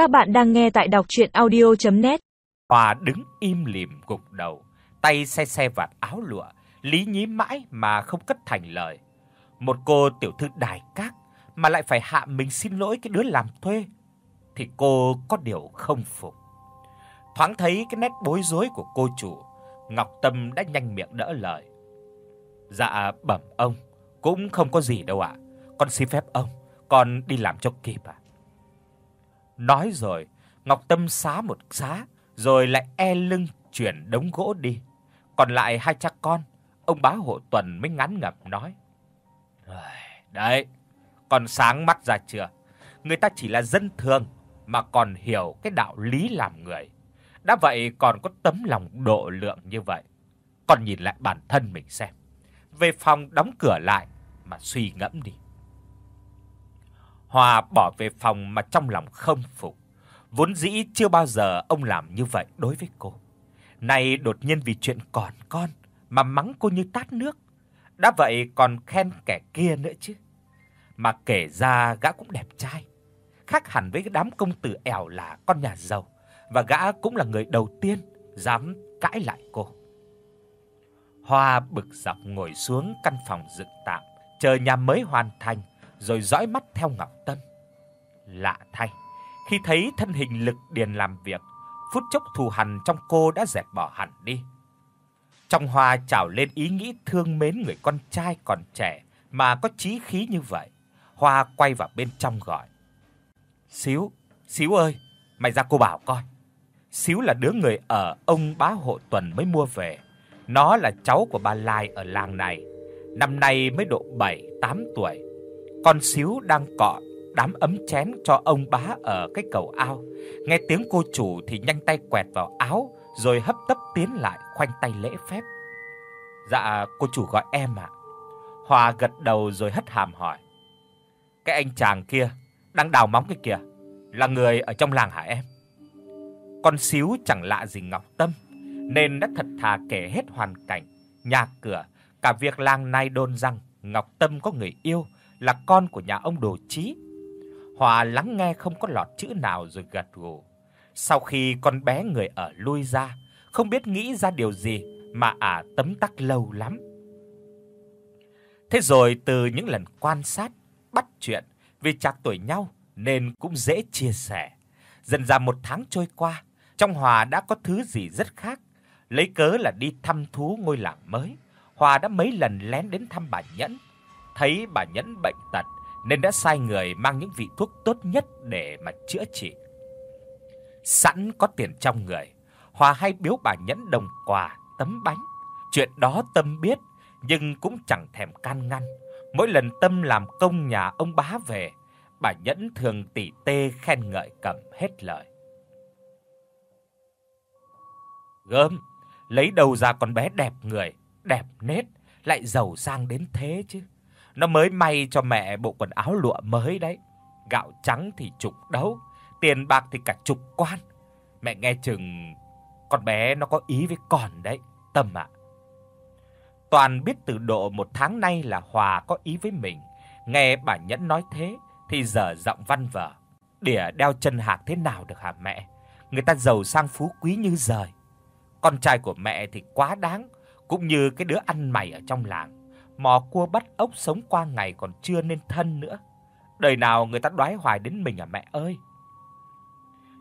Các bạn đang nghe tại đọc audio net Hòa đứng im lìm gục đầu, tay xe xe vạt áo lụa, lý nhí mãi mà không cất thành lời. Một cô tiểu thư đài các mà lại phải hạ mình xin lỗi cái đứa làm thuê thì cô có điều không phục. Thoáng thấy cái nét bối rối của cô chủ, Ngọc Tâm đã nhanh miệng đỡ lời. Dạ bẩm ông, cũng không có gì đâu ạ. Con xin phép ông, con đi làm cho kịp ạ. Nói rồi, Ngọc Tâm xá một xá, rồi lại e lưng chuyển đống gỗ đi. Còn lại hai cha con, ông bá hộ tuần mới ngắn ngập nói: "Đấy, còn sáng mắt ra chưa? Người ta chỉ là dân thường mà còn hiểu cái đạo lý làm người. Đã vậy còn có tấm lòng độ lượng như vậy. còn nhìn lại bản thân mình xem. Về phòng đóng cửa lại mà suy ngẫm đi." Hòa bỏ về phòng mà trong lòng không phục. Vốn dĩ chưa bao giờ ông làm như vậy đối với cô. Nay đột nhiên vì chuyện còn con mà mắng cô như tát nước. Đã vậy còn khen kẻ kia nữa chứ. Mà kể ra gã cũng đẹp trai, khác hẳn với cái đám công tử ẻo là con nhà giàu và gã cũng là người đầu tiên dám cãi lại cô. Hoa bực dọc ngồi xuống căn phòng dựng tạm, chờ nhà mới hoàn thành rồi dõi mắt theo Ngọc Tâm. Lạ thay, khi thấy thân hình lực điền làm việc, phút chốc thù hằn trong cô đã dẹp bỏ hẳn đi. Trong Hoa trào lên ý nghĩ thương mến người con trai còn trẻ mà có chí khí như vậy. Hoa quay vào bên trong gọi: "Xíu, Xíu ơi, mày ra cô bảo coi." Xíu là đứa người ở ông bá hộ tuần mới mua về. Nó là cháu của bà Lai ở làng này, năm nay mới độ 7, 8 tuổi con xíu đang cọ đám ấm chén cho ông bá ở cái cầu ao. Nghe tiếng cô chủ thì nhanh tay quẹt vào áo rồi hấp tấp tiến lại khoanh tay lễ phép. Dạ, cô chủ gọi em ạ. Hòa gật đầu rồi hất hàm hỏi. Cái anh chàng kia đang đào móng cái kìa, là người ở trong làng hả em? Con xíu chẳng lạ gì Ngọc Tâm, nên đã thật thà kể hết hoàn cảnh, nhà cửa, cả việc làng này đồn rằng Ngọc Tâm có người yêu là con của nhà ông Đồ Chí. Hòa lắng nghe không có lọt chữ nào rồi gật gù. Sau khi con bé người ở lui ra, không biết nghĩ ra điều gì mà ả tấm tắc lâu lắm. Thế rồi từ những lần quan sát, bắt chuyện vì chạc tuổi nhau nên cũng dễ chia sẻ. Dần ra một tháng trôi qua, trong Hòa đã có thứ gì rất khác, lấy cớ là đi thăm thú ngôi làng mới. Hòa đã mấy lần lén đến thăm bà Nhẫn thấy bà Nhẫn bệnh tật nên đã sai người mang những vị thuốc tốt nhất để mà chữa trị. Sẵn có tiền trong người, Hòa hay biếu bà Nhẫn đồng quà, tấm bánh. Chuyện đó Tâm biết nhưng cũng chẳng thèm can ngăn. Mỗi lần Tâm làm công nhà ông bá về, bà Nhẫn thường tỉ tê khen ngợi cầm hết lời. Gớm, lấy đầu ra con bé đẹp người, đẹp nết, lại giàu sang đến thế chứ. Nó mới may cho mẹ bộ quần áo lụa mới đấy. Gạo trắng thì chục đấu, tiền bạc thì cả chục quan. Mẹ nghe chừng con bé nó có ý với con đấy, Tâm ạ. Toàn biết từ độ một tháng nay là Hòa có ý với mình. Nghe bà Nhẫn nói thế thì giờ giọng văn vở. Đỉa đeo chân hạc thế nào được hả mẹ? Người ta giàu sang phú quý như giời. Con trai của mẹ thì quá đáng, cũng như cái đứa ăn mày ở trong làng mò cua bắt ốc sống qua ngày còn chưa nên thân nữa. Đời nào người ta đoái hoài đến mình à mẹ ơi.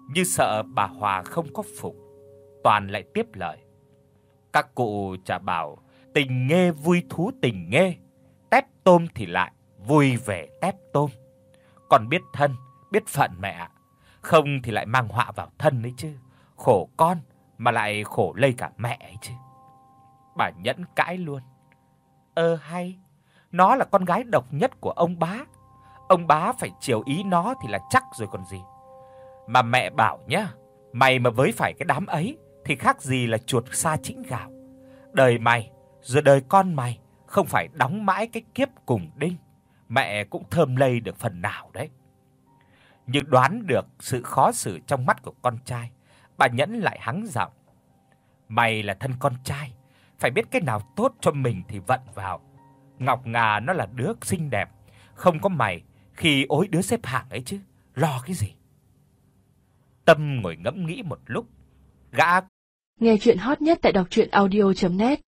Như sợ bà Hòa không có phục, toàn lại tiếp lời. Các cụ chả bảo tình nghe vui thú tình nghe, tép tôm thì lại vui vẻ tép tôm. Còn biết thân, biết phận mẹ ạ. Không thì lại mang họa vào thân đấy chứ. Khổ con mà lại khổ lây cả mẹ ấy chứ. Bà nhẫn cãi luôn. Ơ hay, nó là con gái độc nhất của ông bá. Ông bá phải chiều ý nó thì là chắc rồi còn gì. Mà mẹ bảo nhá, mày mà với phải cái đám ấy thì khác gì là chuột sa chĩnh gạo. Đời mày rồi đời con mày không phải đóng mãi cái kiếp cùng đinh, mẹ cũng thơm lây được phần nào đấy. Nhưng đoán được sự khó xử trong mắt của con trai, bà Nhẫn lại hắng giọng. Mày là thân con trai, phải biết cái nào tốt cho mình thì vận vào. Ngọc Ngà nó là đứa xinh đẹp, không có mày khi ối đứa xếp hạng ấy chứ, lo cái gì. Tâm ngồi ngẫm nghĩ một lúc, gã Nghe truyện hot nhất tại doctruyenaudio.net